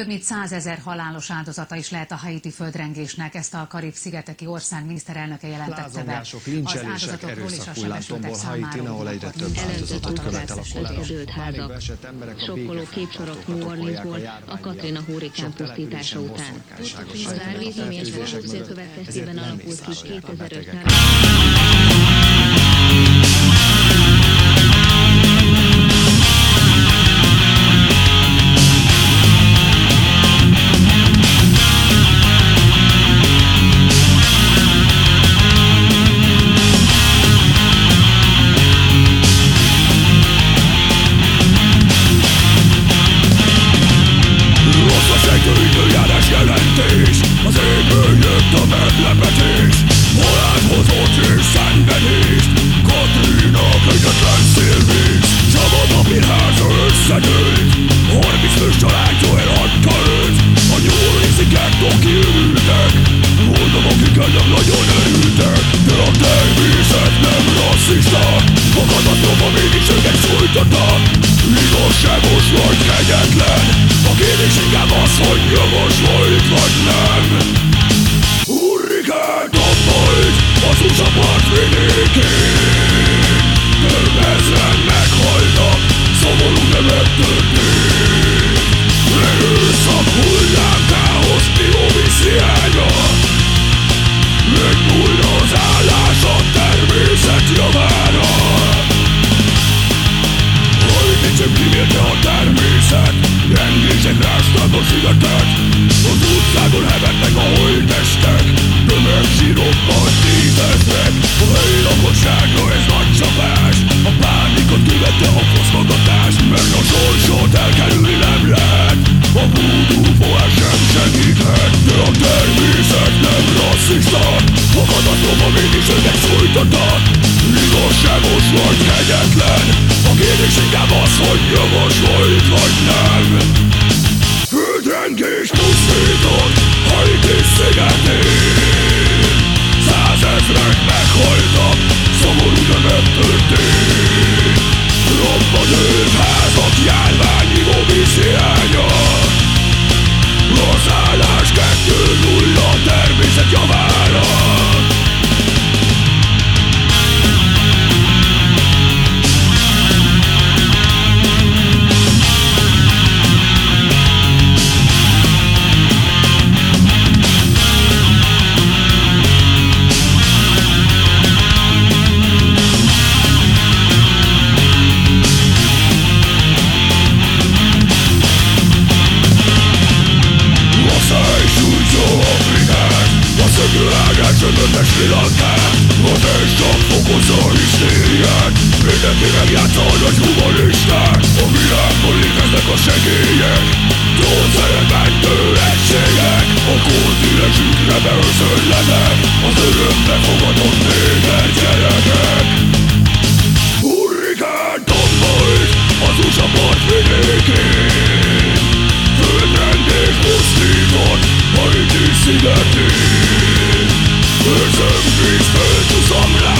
Több mint százezer halálos áldozata is lehet a haiti földrengésnek, ezt a Karib-szigeteki ország miniszterelnöke jelentette be. Az áldozatokról és a sebesültek számáról ahol egyre több áldozatot követel a kolera. Zöldházak, sokkoló képsorok New Orleansból a Katrina hurrikán pusztítása után. Bár vízumértve korrupció következtében alakult ki 2005-ben. mindig szöget sújtotta Igazságos vagy kegyetlen. A kérdés inkább az, hogy jogos volt vagy nem. szikság Magad a szóba mindig szöget sújtottad Igazságos vagy kegyetlen A kérdés inkább az, hogy örömös világban Az éjszak fokozza hisztériát Mindenki megjátsza a nagy humanistát A világban léteznek a segélyek. Trónszerek mentő egységek. A kontinensünkre beöszönlenek Az örömbe fogadott néger gyerekek. Hurrikán tombolt az USA partvidékén Földrengés pusztított Haiti szigetén Come on.